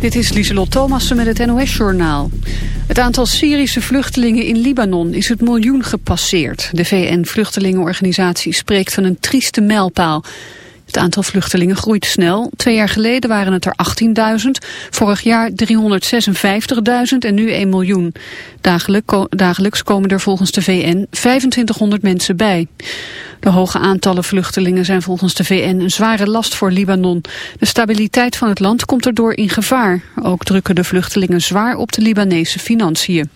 Dit is Lieselot Thomassen met het NOS-journaal. Het aantal Syrische vluchtelingen in Libanon is het miljoen gepasseerd. De VN-vluchtelingenorganisatie spreekt van een trieste mijlpaal. Het aantal vluchtelingen groeit snel. Twee jaar geleden waren het er 18.000, vorig jaar 356.000 en nu 1 miljoen. Dagelijks komen er volgens de VN 2500 mensen bij. De hoge aantallen vluchtelingen zijn volgens de VN een zware last voor Libanon. De stabiliteit van het land komt erdoor in gevaar. Ook drukken de vluchtelingen zwaar op de Libanese financiën.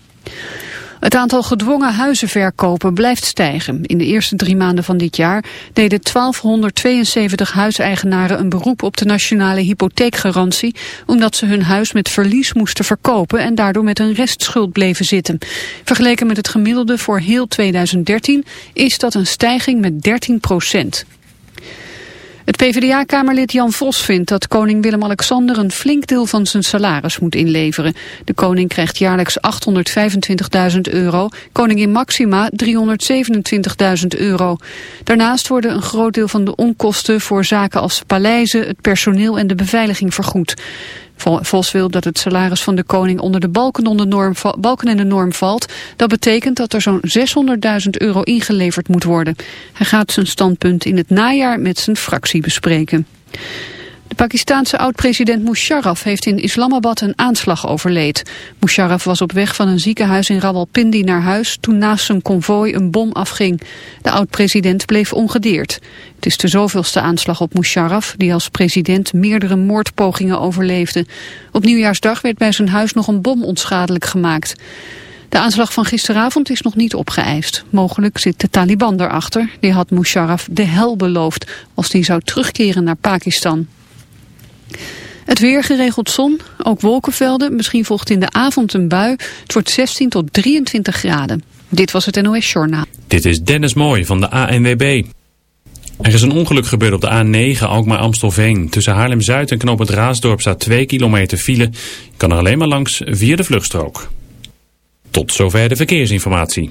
Het aantal gedwongen huizenverkopen blijft stijgen. In de eerste drie maanden van dit jaar deden 1272 huiseigenaren een beroep op de nationale hypotheekgarantie, omdat ze hun huis met verlies moesten verkopen en daardoor met een restschuld bleven zitten. Vergeleken met het gemiddelde voor heel 2013 is dat een stijging met 13 procent. Het PvdA-kamerlid Jan Vos vindt dat koning Willem-Alexander een flink deel van zijn salaris moet inleveren. De koning krijgt jaarlijks 825.000 euro, koningin Maxima 327.000 euro. Daarnaast worden een groot deel van de onkosten voor zaken als paleizen, het personeel en de beveiliging vergoed. Vos wil dat het salaris van de koning onder de balken, norm, balken en de norm valt. Dat betekent dat er zo'n 600.000 euro ingeleverd moet worden. Hij gaat zijn standpunt in het najaar met zijn fractie bespreken. De Pakistaanse oud-president Musharraf heeft in Islamabad een aanslag overleed. Musharraf was op weg van een ziekenhuis in Rawalpindi naar huis toen naast zijn konvooi een bom afging. De oud-president bleef ongedeerd. Het is de zoveelste aanslag op Musharraf, die als president meerdere moordpogingen overleefde. Op nieuwjaarsdag werd bij zijn huis nog een bom onschadelijk gemaakt. De aanslag van gisteravond is nog niet opgeëist. Mogelijk zit de Taliban erachter. Die had Musharraf de hel beloofd als die zou terugkeren naar Pakistan. Het weer geregeld zon, ook wolkenvelden. Misschien volgt in de avond een bui. Het wordt 16 tot 23 graden. Dit was het NOS Journaal. Dit is Dennis Mooi van de ANWB. Er is een ongeluk gebeurd op de A9 Alkmaar-Amstelveen. Tussen Haarlem-Zuid en Knoop het Raasdorp staat 2 kilometer file. Je kan er alleen maar langs via de vluchtstrook. Tot zover de verkeersinformatie.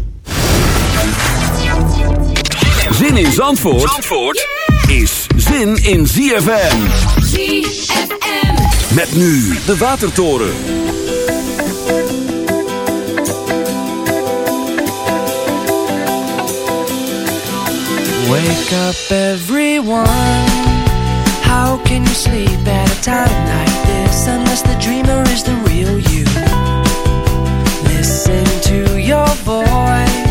Zin in Zandvoort, Zandvoort is zin in ZFM. ZFM. Met nu de Watertoren. Wake up everyone How can you sleep at a time like this Unless the dreamer is the real you Listen to your voice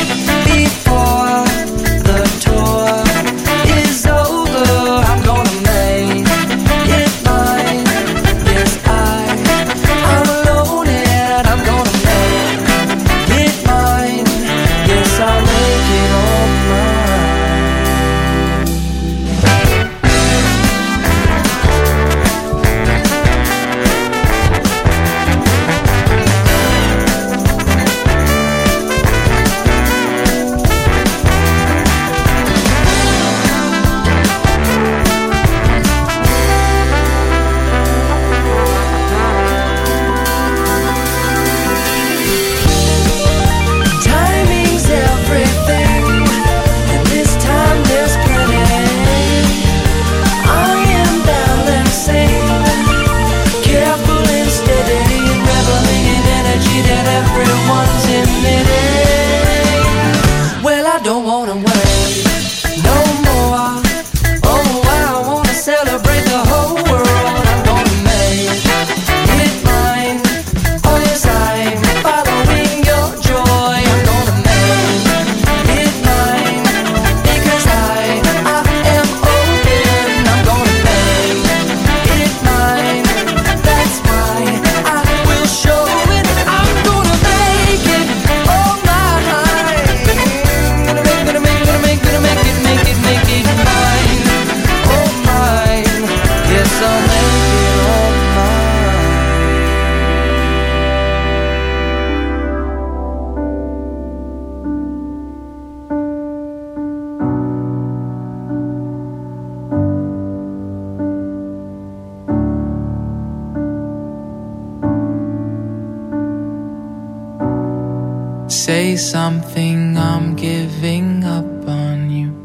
Say something, I'm giving up on you.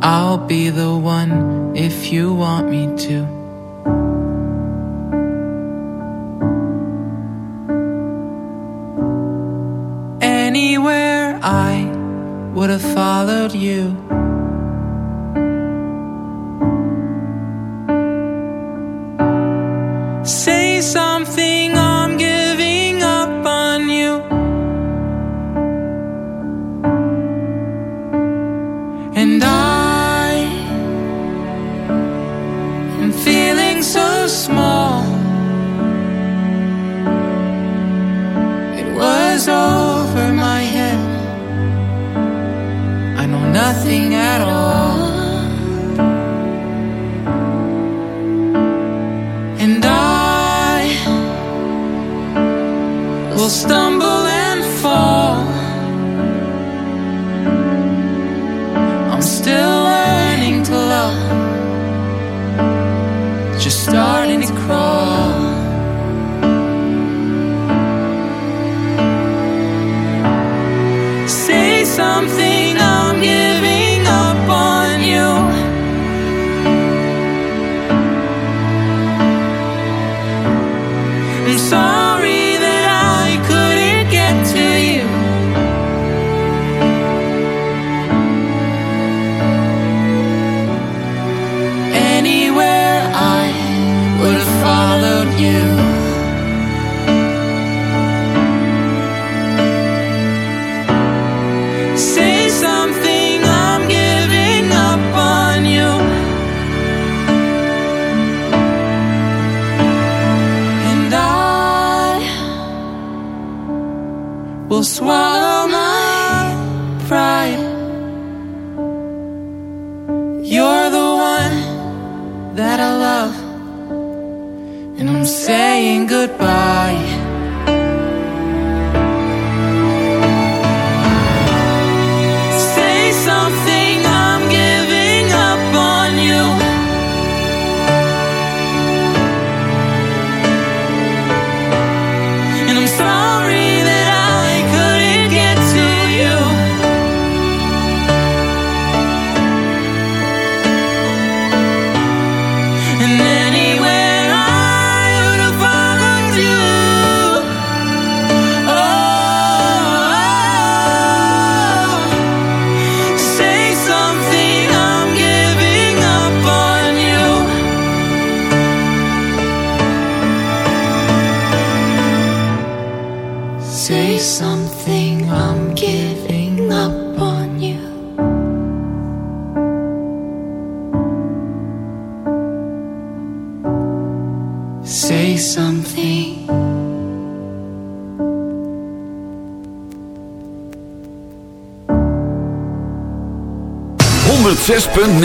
I'll be the one if you want me to.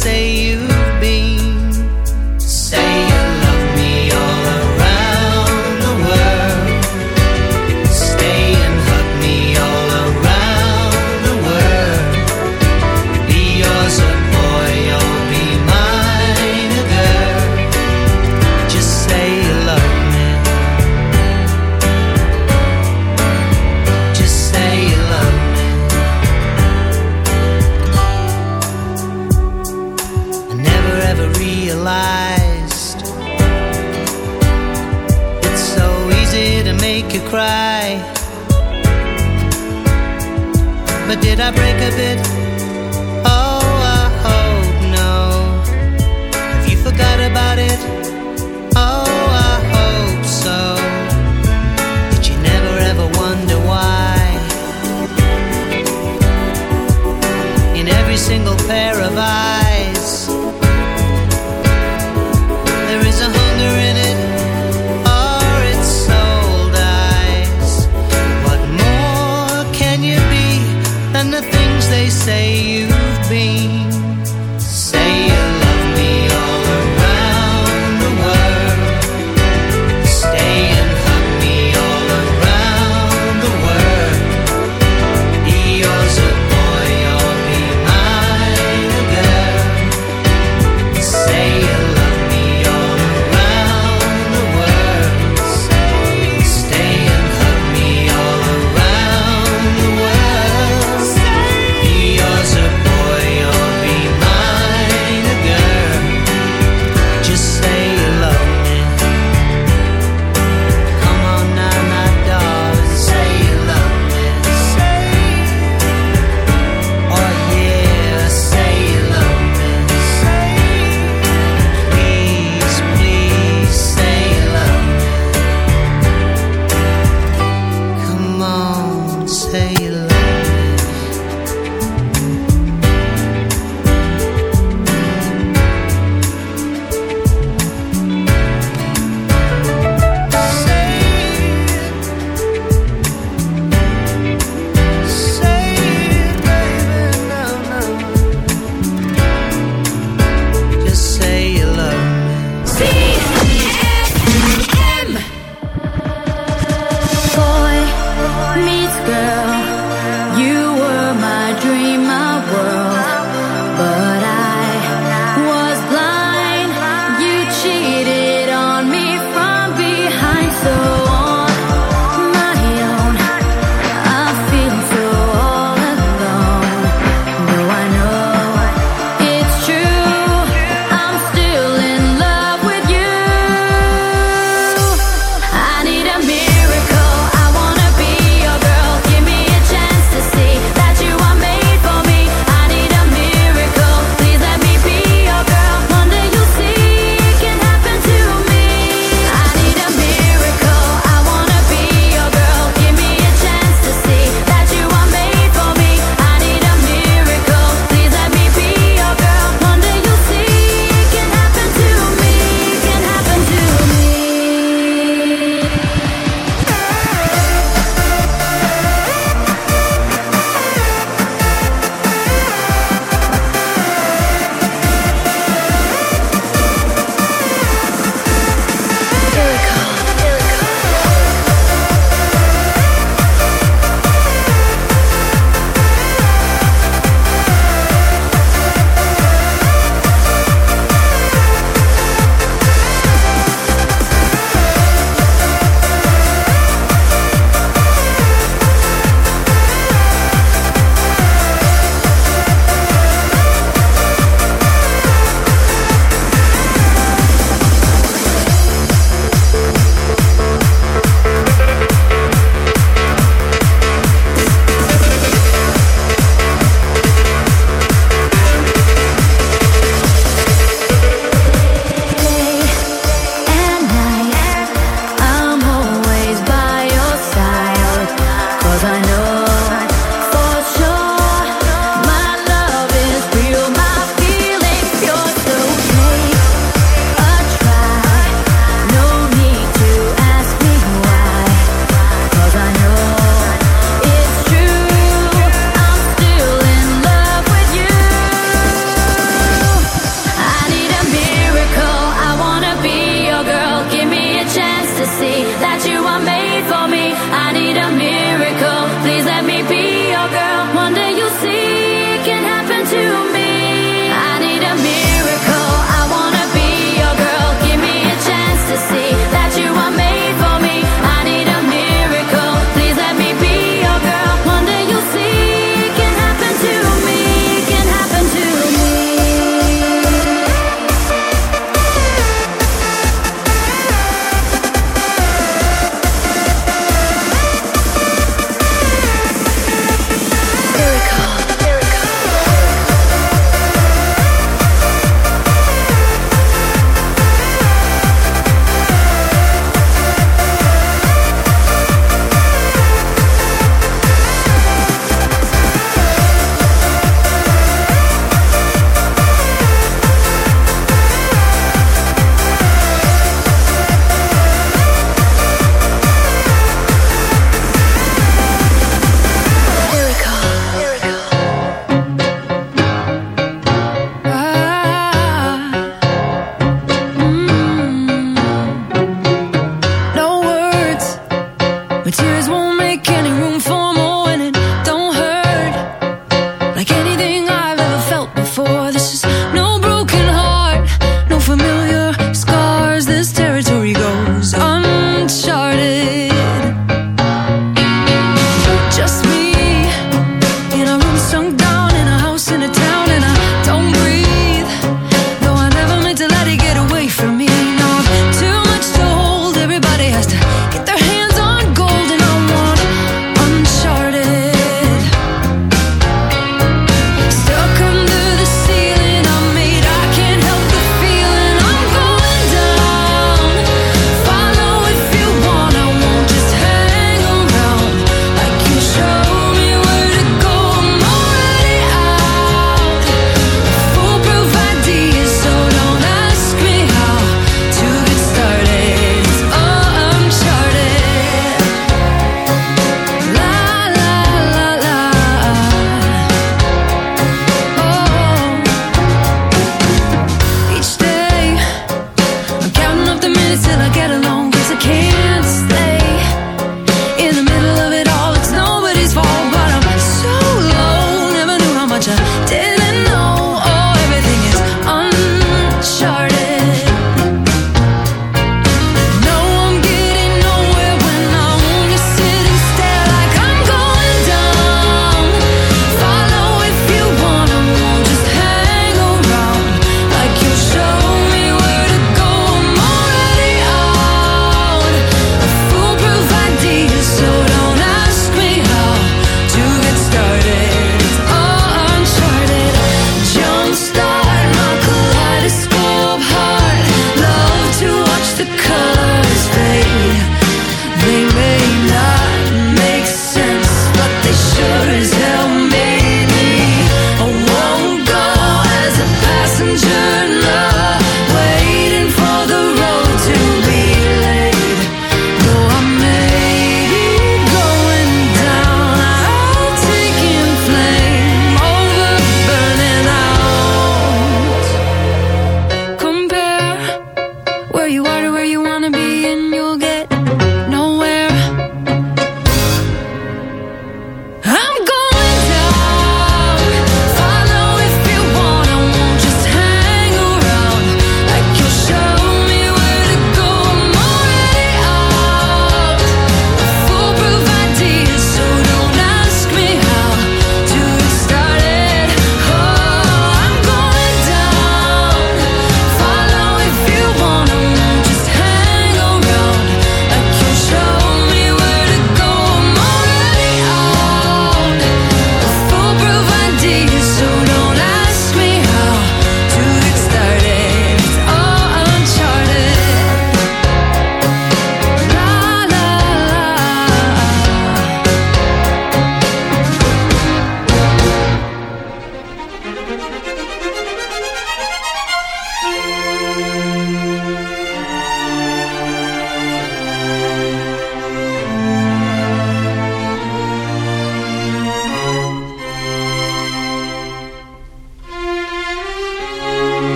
say you I break a bit?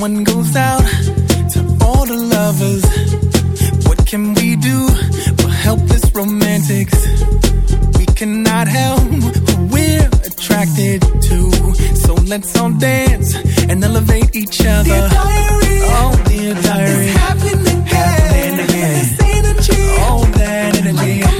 one goes out to all the lovers. What can we do for helpless romantics? We cannot help who we're attracted to. So let's all dance and elevate each other. Dear diary, oh dear diary, it's happening again. Happening again. This ain't. All that energy. Like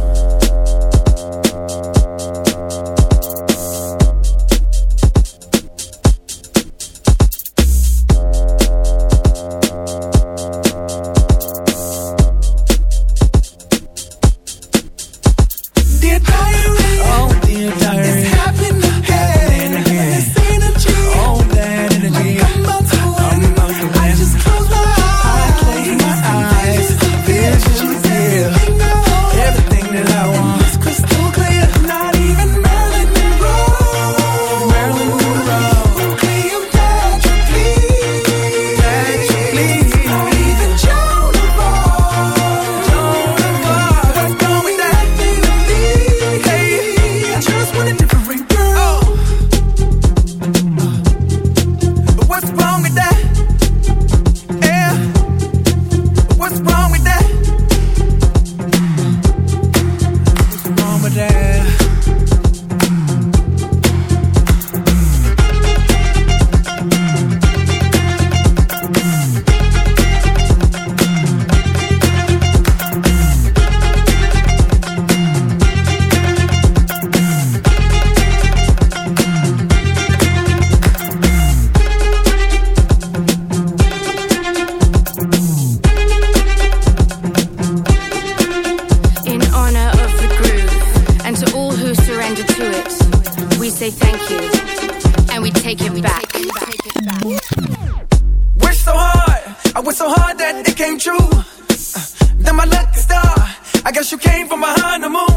I guess you came from behind the moon.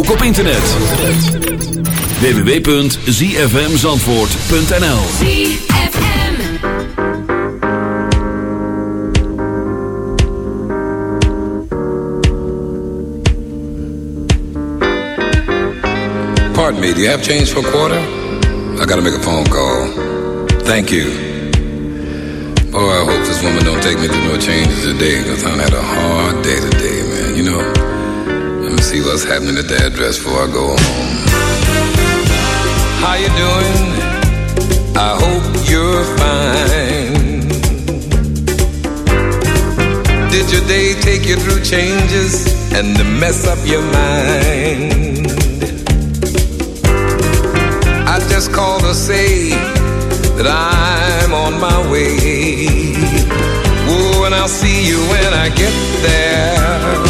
Ook op internet. www.zfmzandvoort.nl Pardon me, do you have change for a quarter? I gotta make a phone call. Thank you. Oh, I hope this woman don't take me through no changes today, because I had a hard day today, man. You know, me see what's happening at the address before I go home. How you doing? I hope you're fine. Did your day take you through changes and mess up your mind? I just called to say that I'm on my way. Oh, and I'll see you when I get there.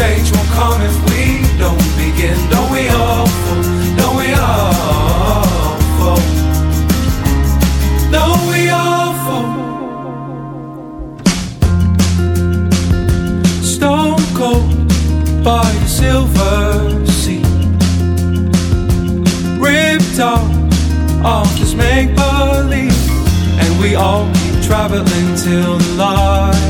Change won't come if we don't begin. Don't we all fall? Don't we all fall? Don't we all fall? Stone cold by the silver sea. Ripped out of this make believe. And we all keep traveling till the. While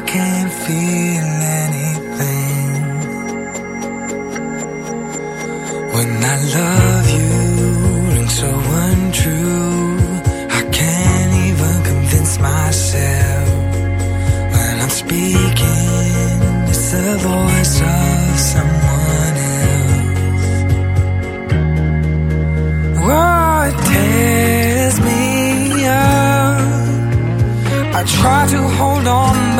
I can't feel anything. When I love you, rings so untrue. I can't even convince myself when I'm speaking. It's the voice of someone else. It tears me up. I try to hold on,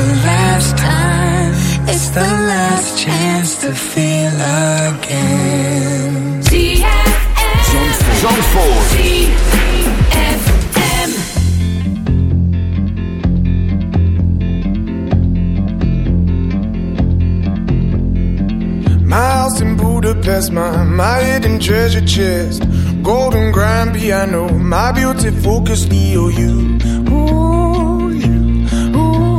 the last time. It's the last chance to feel again. Zandvoort. My house in Budapest, my, my hidden treasure chest. Golden grand piano, my beautiful Castillo. You, ooh,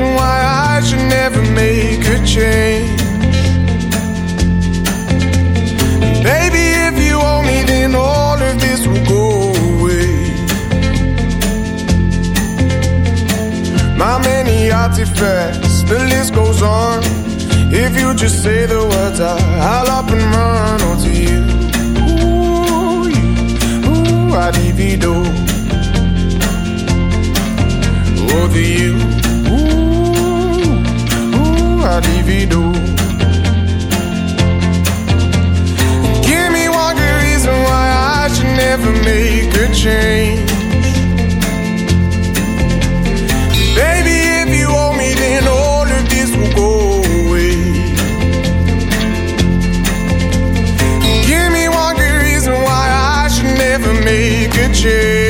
Reason why I should never make a change. Baby, if you owe me, then all of this will go away. My many artifacts, the list goes on. If you just say the words, I'll up and run onto you. Ooh, you, ooh, I'd divido. Over you, ooh, Give me one good reason why I should never make a change. Baby, if you me, then all of this will go away. Give me one good reason why I should never make a change.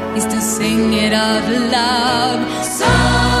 is to sing it out loud. Song.